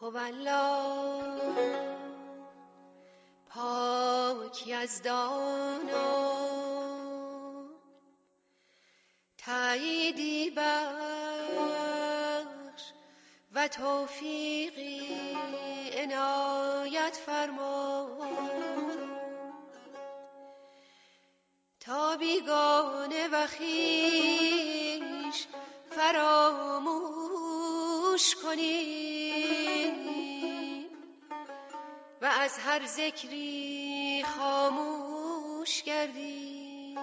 هو الله پاک یزدانا تاییدی بخش و توفیقی عنایت فرما. تا بیگانه و خیر فراموش کنیم و از هر ذکری خاموش گردیم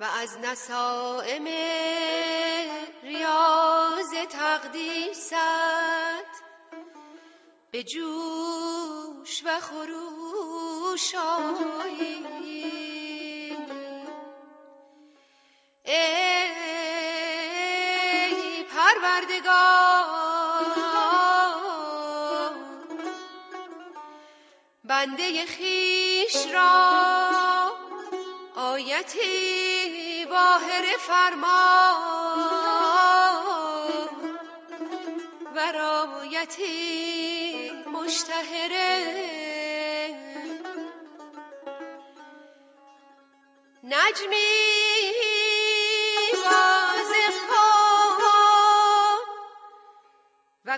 و از نسائم ریاض تقدیست به جوش و خروش آییم. پروردگار. بنده خیش را آیتی باهر فرما. و رایتی مشتهره نجمی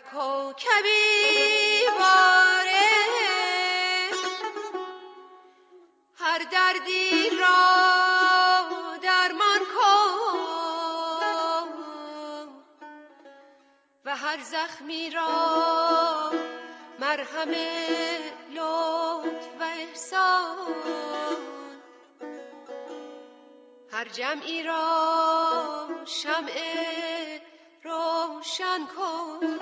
کوکبی وارد هر دردی را درمان کن و هر زخمی را مرهم لطف و احسان. هر جمعی را شمع روشن کن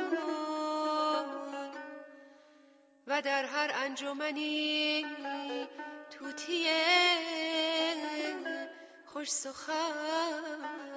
و در هر انجمنی طوطی خوش سخن